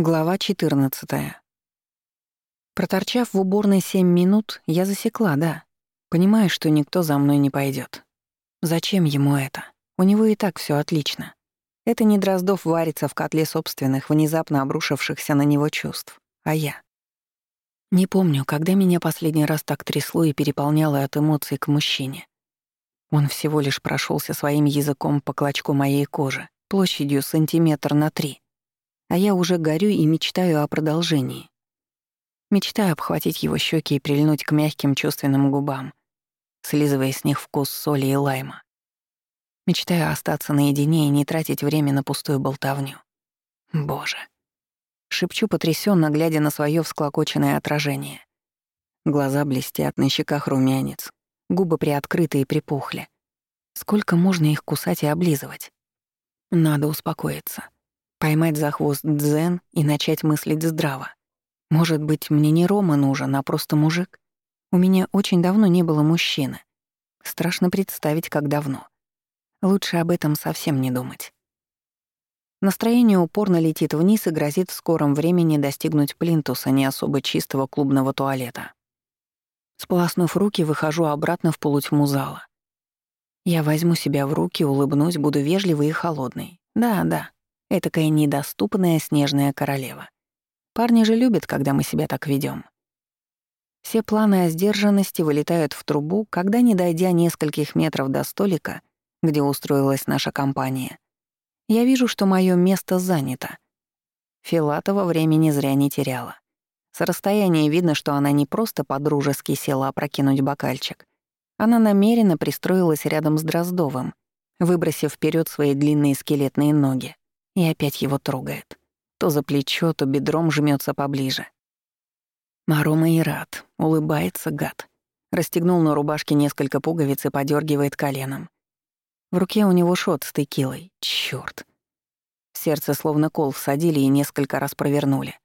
Глава 14. Проторчав в уборной семь минут, я засекла, да. Понимаю, что никто за мной не пойдет. Зачем ему это? У него и так все отлично. Это не Дроздов варится в котле собственных, внезапно обрушившихся на него чувств. А я? Не помню, когда меня последний раз так трясло и переполняло от эмоций к мужчине. Он всего лишь прошелся своим языком по клочку моей кожи, площадью сантиметр на три — а я уже горю и мечтаю о продолжении. Мечтаю обхватить его щеки и прильнуть к мягким чувственным губам, слизывая с них вкус соли и лайма. Мечтаю остаться наедине и не тратить время на пустую болтовню. Боже. Шепчу потрясенно, глядя на свое всклокоченное отражение. Глаза блестят, на щеках румянец, губы приоткрыты и припухли. Сколько можно их кусать и облизывать? Надо успокоиться. Поймать за хвост дзен и начать мыслить здраво. Может быть, мне не Рома нужен, а просто мужик? У меня очень давно не было мужчины. Страшно представить, как давно. Лучше об этом совсем не думать. Настроение упорно летит вниз и грозит в скором времени достигнуть плинтуса не особо чистого клубного туалета. Сполоснув руки, выхожу обратно в полутьму зала. Я возьму себя в руки, улыбнусь, буду вежливой и холодной. Да, да, Этакая недоступная снежная королева. Парни же любят, когда мы себя так ведем. Все планы о сдержанности вылетают в трубу, когда, не дойдя нескольких метров до столика, где устроилась наша компания, я вижу, что мое место занято. Филатова времени зря не теряла. С расстояния видно, что она не просто по-дружески села опрокинуть бокальчик. Она намеренно пристроилась рядом с Дроздовым, выбросив вперед свои длинные скелетные ноги и опять его трогает. То за плечо, то бедром жмется поближе. Марома и рад, улыбается гад. Расстегнул на рубашке несколько пуговиц и подергивает коленом. В руке у него шот с текилой. Чёрт. Сердце словно кол всадили и несколько раз провернули.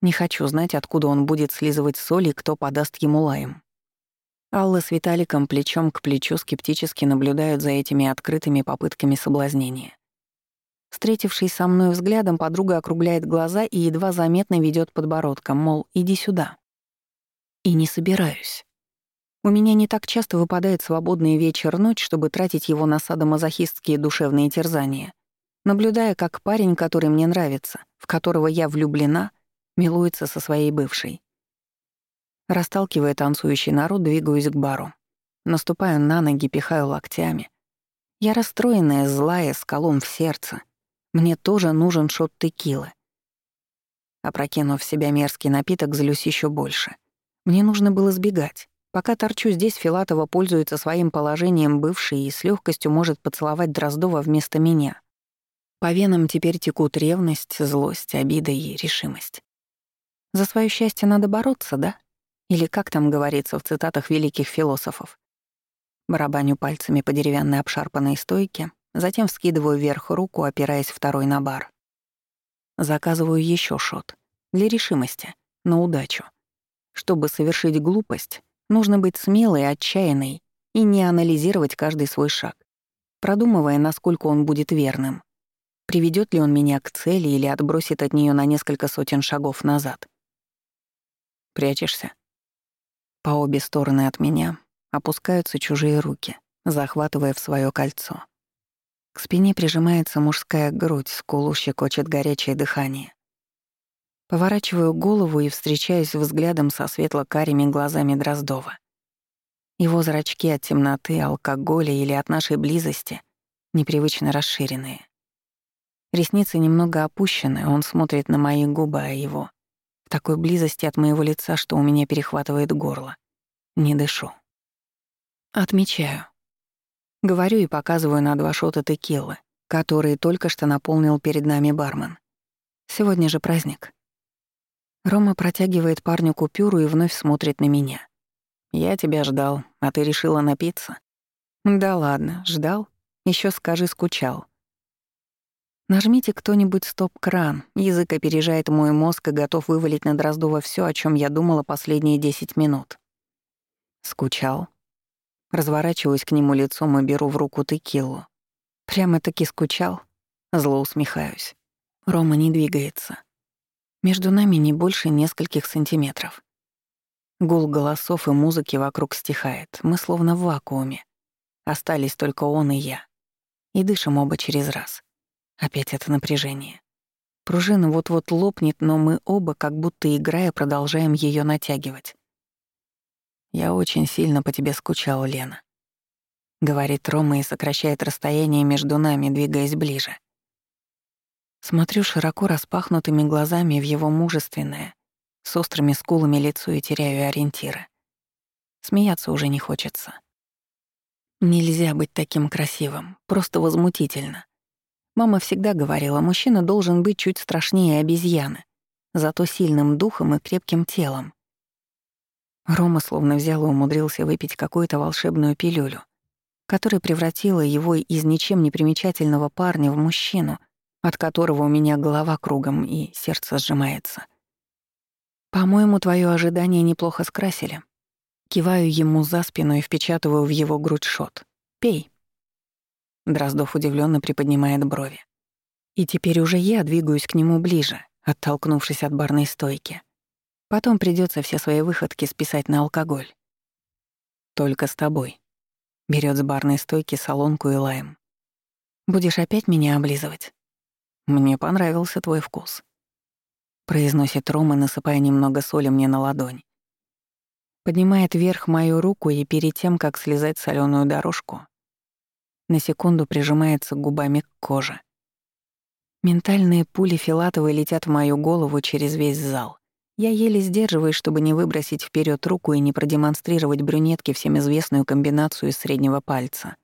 Не хочу знать, откуда он будет слизывать соль и кто подаст ему лаем. Алла с Виталиком плечом к плечу скептически наблюдают за этими открытыми попытками соблазнения. Встретившись со мной взглядом, подруга округляет глаза и едва заметно ведет подбородком, мол, иди сюда. И не собираюсь. У меня не так часто выпадает свободный вечер-ночь, чтобы тратить его на садомазохистские душевные терзания, наблюдая, как парень, который мне нравится, в которого я влюблена, милуется со своей бывшей. Расталкивая танцующий народ, двигаюсь к бару. Наступаю на ноги, пихаю локтями. Я расстроенная, злая, с колом в сердце — мне тоже нужен шот текилы. Опрокинув в себя мерзкий напиток, злюсь еще больше. Мне нужно было сбегать. Пока торчу здесь, Филатова пользуется своим положением бывшей и с легкостью может поцеловать Дроздова вместо меня. По венам теперь текут ревность, злость, обида и решимость. За свое счастье надо бороться, да? Или как там говорится в цитатах великих философов? Барабаню пальцами по деревянной обшарпанной стойке, Затем вскидываю вверх руку, опираясь второй на бар. Заказываю еще шот. Для решимости, на удачу. Чтобы совершить глупость, нужно быть смелой, отчаянной и не анализировать каждый свой шаг, продумывая, насколько он будет верным. Приведет ли он меня к цели или отбросит от нее на несколько сотен шагов назад. Прячешься. По обе стороны от меня опускаются чужие руки, захватывая в свое кольцо. К спине прижимается мужская грудь, скулу щекочет горячее дыхание. Поворачиваю голову и встречаюсь взглядом со светло-карими глазами Дроздова. Его зрачки от темноты, алкоголя или от нашей близости непривычно расширенные. Ресницы немного опущены, он смотрит на мои губы, а его в такой близости от моего лица, что у меня перехватывает горло. Не дышу. Отмечаю. Говорю и показываю на два шота текилы, которые только что наполнил перед нами бармен. Сегодня же праздник. Рома протягивает парню купюру и вновь смотрит на меня. «Я тебя ждал, а ты решила напиться?» «Да ладно, ждал? Еще скажи, скучал». Нажмите кто-нибудь стоп-кран. Язык опережает мой мозг и готов вывалить на Дроздова все, о чем я думала последние десять минут. Скучал. Разворачиваюсь к нему лицом и беру в руку текилу. Прямо-таки скучал. Зло усмехаюсь. Рома не двигается. Между нами не больше нескольких сантиметров. Гул голосов и музыки вокруг стихает. Мы словно в вакууме. Остались только он и я. И дышим оба через раз. Опять это напряжение. Пружина вот-вот лопнет, но мы оба, как будто играя, продолжаем ее натягивать. «Я очень сильно по тебе скучал, Лена», — говорит Рома и сокращает расстояние между нами, двигаясь ближе. Смотрю широко распахнутыми глазами в его мужественное, с острыми скулами лицо и теряю ориентиры. Смеяться уже не хочется. Нельзя быть таким красивым, просто возмутительно. Мама всегда говорила, мужчина должен быть чуть страшнее обезьяны, зато сильным духом и крепким телом. Рома словно взял и умудрился выпить какую-то волшебную пилюлю, которая превратила его из ничем не примечательного парня в мужчину, от которого у меня голова кругом и сердце сжимается. «По-моему, твое ожидание неплохо скрасили». Киваю ему за спину и впечатываю в его грудь шот. «Пей». Дроздов удивленно приподнимает брови. И теперь уже я двигаюсь к нему ближе, оттолкнувшись от барной стойки. Потом придется все свои выходки списать на алкоголь. Только с тобой. Берет с барной стойки солонку и лайм. Будешь опять меня облизывать? Мне понравился твой вкус. Произносит Рома, насыпая немного соли мне на ладонь. Поднимает вверх мою руку и перед тем, как слезать соленую дорожку, на секунду прижимается губами к коже. Ментальные пули Филатовой летят в мою голову через весь зал. Я еле сдерживаюсь, чтобы не выбросить вперед руку и не продемонстрировать брюнетке всем известную комбинацию из среднего пальца.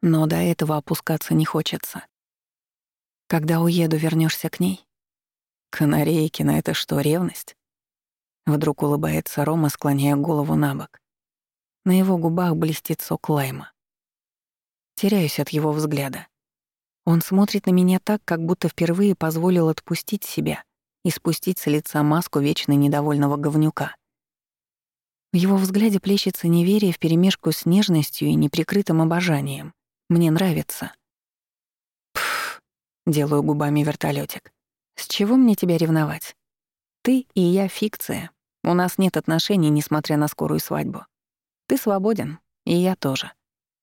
Но до этого опускаться не хочется. Когда уеду, вернешься к ней? Канарейкина — это что, ревность? Вдруг улыбается Рома, склоняя голову на бок. На его губах блестит сок лайма. Теряюсь от его взгляда. Он смотрит на меня так, как будто впервые позволил отпустить себя и спустить с лица маску вечно недовольного говнюка. В его взгляде плещется неверие вперемешку с нежностью и неприкрытым обожанием. Мне нравится. Пф, делаю губами вертолетик. С чего мне тебя ревновать? Ты и я — фикция. У нас нет отношений, несмотря на скорую свадьбу. Ты свободен, и я тоже.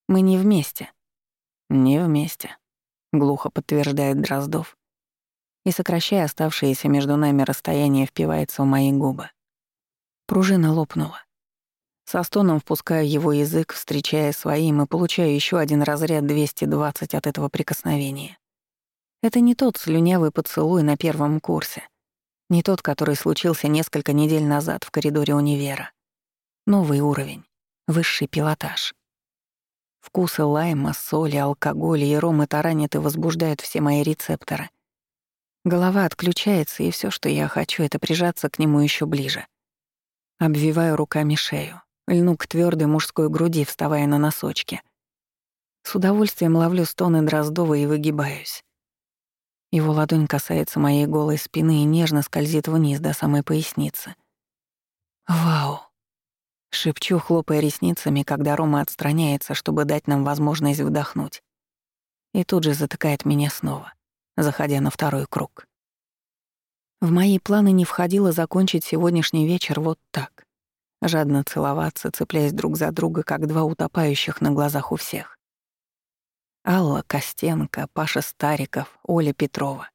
Мы не вместе. «Не вместе», — глухо подтверждает Дроздов. И, сокращая оставшееся между нами расстояние, впивается в мои губы. Пружина лопнула. Со стоном впускаю его язык, встречая своим, и получаю еще один разряд 220 от этого прикосновения. Это не тот слюнявый поцелуй на первом курсе. Не тот, который случился несколько недель назад в коридоре универа. Новый уровень. Высший пилотаж. Вкусы лайма, соли, алкоголя и ромы таранят и возбуждают все мои рецепторы. Голова отключается, и все, что я хочу, это прижаться к нему еще ближе. Обвиваю руками шею, льну к твердой мужской груди, вставая на носочки. С удовольствием ловлю стоны Дроздова и выгибаюсь. Его ладонь касается моей голой спины и нежно скользит вниз до самой поясницы. Вау! Шепчу, хлопая ресницами, когда Рома отстраняется, чтобы дать нам возможность вдохнуть. И тут же затыкает меня снова, заходя на второй круг. В мои планы не входило закончить сегодняшний вечер вот так. Жадно целоваться, цепляясь друг за друга, как два утопающих на глазах у всех. Алла Костенко, Паша Стариков, Оля Петрова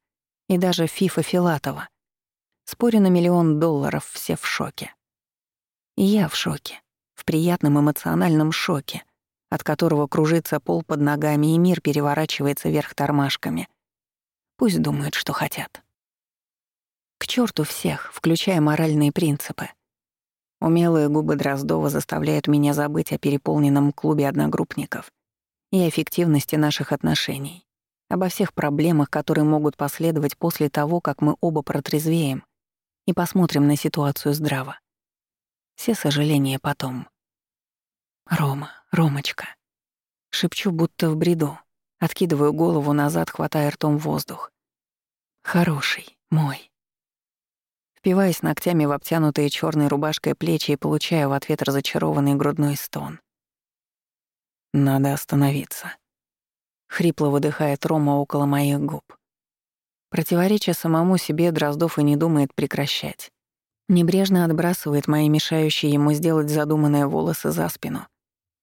и даже Фифа Филатова. Спорю на миллион долларов, все в шоке. И я в шоке, в приятном эмоциональном шоке, от которого кружится пол под ногами и мир переворачивается вверх тормашками. Пусть думают, что хотят. К черту всех, включая моральные принципы. Умелые губы Дроздова заставляют меня забыть о переполненном клубе одногруппников и эффективности наших отношений, обо всех проблемах, которые могут последовать после того, как мы оба протрезвеем и посмотрим на ситуацию здраво. Все сожаления потом. «Рома, Ромочка». Шепчу, будто в бреду. Откидываю голову назад, хватая ртом воздух. «Хороший, мой». Впиваясь ногтями в обтянутые черной рубашкой плечи и получаю в ответ разочарованный грудной стон. «Надо остановиться». Хрипло выдыхает Рома около моих губ. Противореча самому себе, Дроздов и не думает прекращать. Небрежно отбрасывает мои мешающие ему сделать задуманные волосы за спину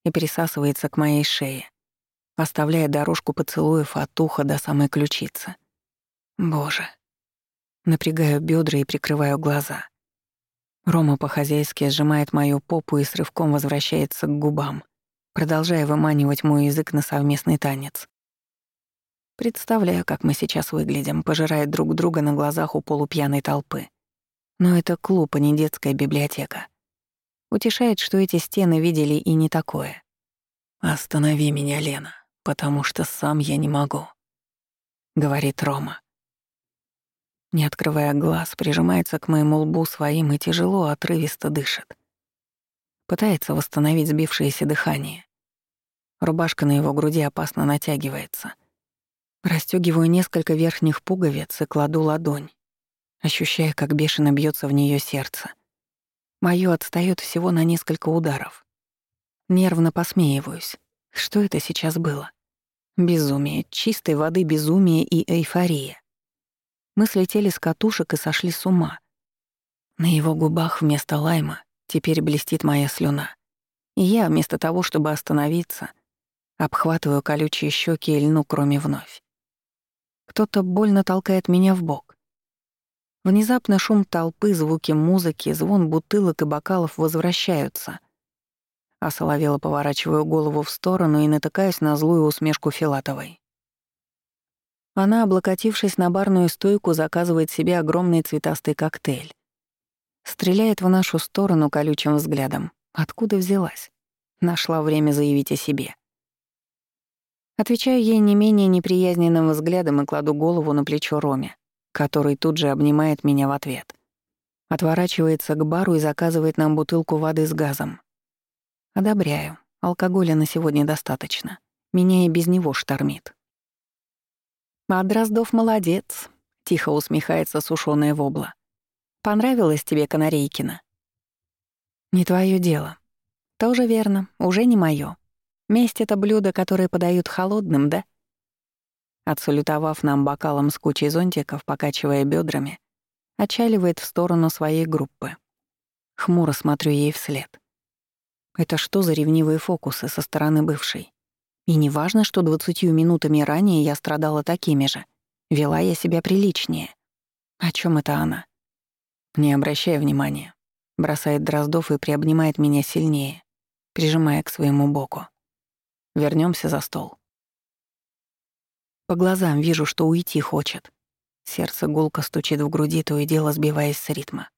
и присасывается к моей шее, оставляя дорожку поцелуев от уха до самой ключицы. Боже. Напрягаю бедра и прикрываю глаза. Рома по-хозяйски сжимает мою попу и с рывком возвращается к губам, продолжая выманивать мой язык на совместный танец. Представляю, как мы сейчас выглядим, пожирая друг друга на глазах у полупьяной толпы. Но это клуб, а не детская библиотека. Утешает, что эти стены видели и не такое. «Останови меня, Лена, потому что сам я не могу», — говорит Рома. Не открывая глаз, прижимается к моему лбу своим и тяжело, отрывисто дышит. Пытается восстановить сбившееся дыхание. Рубашка на его груди опасно натягивается. Растёгиваю несколько верхних пуговиц и кладу ладонь, ощущая, как бешено бьется в нее сердце. Моё отстаёт всего на несколько ударов. Нервно посмеиваюсь. Что это сейчас было? Безумие, чистой воды безумие и эйфория. Мы слетели с катушек и сошли с ума. На его губах вместо лайма теперь блестит моя слюна. И я, вместо того, чтобы остановиться, обхватываю колючие щеки и льну кроме вновь. Кто-то больно толкает меня в бок. Внезапно шум толпы, звуки музыки, звон бутылок и бокалов возвращаются. А соловела поворачиваю голову в сторону и натыкаюсь на злую усмешку Филатовой. Она, облокотившись на барную стойку, заказывает себе огромный цветастый коктейль. Стреляет в нашу сторону колючим взглядом. Откуда взялась? Нашла время заявить о себе. Отвечаю ей не менее неприязненным взглядом и кладу голову на плечо Роме который тут же обнимает меня в ответ. Отворачивается к бару и заказывает нам бутылку воды с газом. Одобряю. Алкоголя на сегодня достаточно. Меня и без него штормит. А Дроздов молодец, тихо усмехается сушёная вобла. Понравилось тебе Канарейкина? Не твое дело. Тоже верно, уже не мое. Месть — это блюдо, которое подают холодным, да? Отсалютовав нам бокалом с кучей зонтиков, покачивая бедрами, отчаливает в сторону своей группы. Хмуро смотрю ей вслед. Это что за ревнивые фокусы со стороны бывшей? И не важно, что двадцатью минутами ранее я страдала такими же. Вела я себя приличнее. О чем это она? Не обращая внимания. Бросает Дроздов и приобнимает меня сильнее, прижимая к своему боку. Вернемся за стол. По глазам вижу, что уйти хочет. Сердце гулко стучит в груди, то и дело сбиваясь с ритма.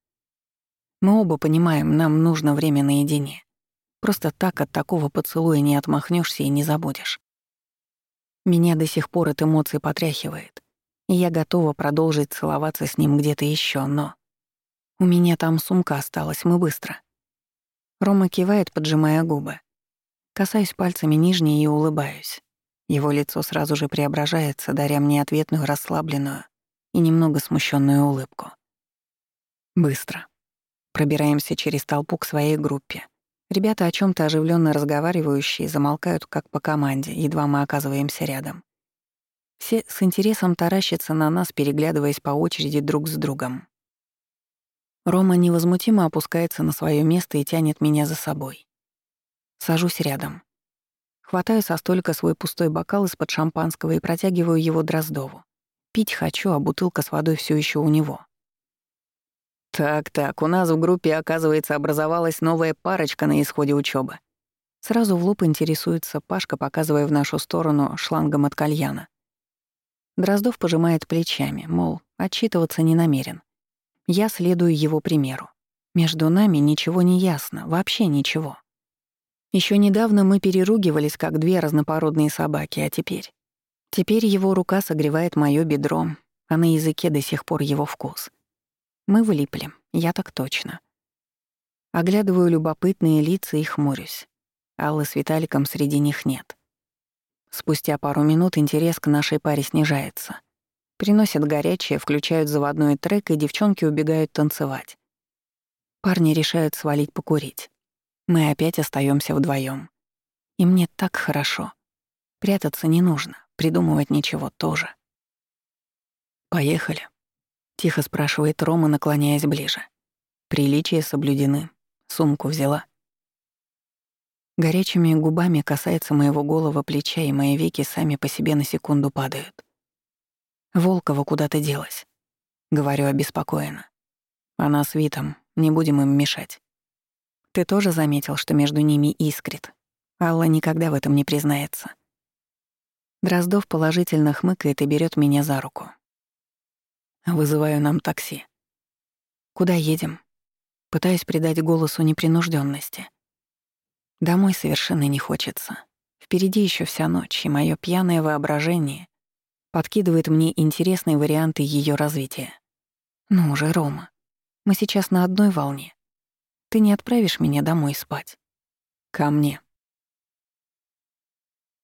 Мы оба понимаем, нам нужно время наедине. Просто так от такого поцелуя не отмахнешься и не забудешь. Меня до сих пор от эмоций потряхивает, и я готова продолжить целоваться с ним где-то еще, но... У меня там сумка осталась, мы быстро. Рома кивает, поджимая губы. Касаюсь пальцами нижней и улыбаюсь. Его лицо сразу же преображается, даря мне ответную расслабленную и немного смущенную улыбку. Быстро. Пробираемся через толпу к своей группе. Ребята, о чем то оживленно разговаривающие, замолкают как по команде, едва мы оказываемся рядом. Все с интересом таращатся на нас, переглядываясь по очереди друг с другом. Рома невозмутимо опускается на свое место и тянет меня за собой. Сажусь рядом. Хватаю со столика свой пустой бокал из-под шампанского и протягиваю его Дроздову. Пить хочу, а бутылка с водой все еще у него. Так-так, у нас в группе, оказывается, образовалась новая парочка на исходе учебы. Сразу в лоб интересуется Пашка, показывая в нашу сторону шлангом от кальяна. Дроздов пожимает плечами, мол, отчитываться не намерен. Я следую его примеру. Между нами ничего не ясно, вообще ничего. Еще недавно мы переругивались, как две разнопородные собаки, а теперь... Теперь его рука согревает моё бедро, а на языке до сих пор его вкус. Мы влипли, я так точно. Оглядываю любопытные лица и хмурюсь. Аллы с Виталиком среди них нет. Спустя пару минут интерес к нашей паре снижается. Приносят горячее, включают заводной трек, и девчонки убегают танцевать. Парни решают свалить покурить. Мы опять остаемся вдвоем. И мне так хорошо. Прятаться не нужно, придумывать ничего тоже. «Поехали», — тихо спрашивает Рома, наклоняясь ближе. «Приличия соблюдены. Сумку взяла». Горячими губами касается моего голого плеча, и мои веки сами по себе на секунду падают. Волкова куда-то делась. Говорю обеспокоенно. Она с Витом, не будем им мешать. Ты тоже заметил, что между ними искрит. Алла никогда в этом не признается. Дроздов положительно хмыкает и берет меня за руку. Вызываю нам такси. Куда едем? Пытаюсь придать голосу непринужденности. Домой совершенно не хочется. Впереди еще вся ночь, и мое пьяное воображение подкидывает мне интересные варианты ее развития. Ну уже, Рома, мы сейчас на одной волне. Ты не отправишь меня домой спать? Ко мне.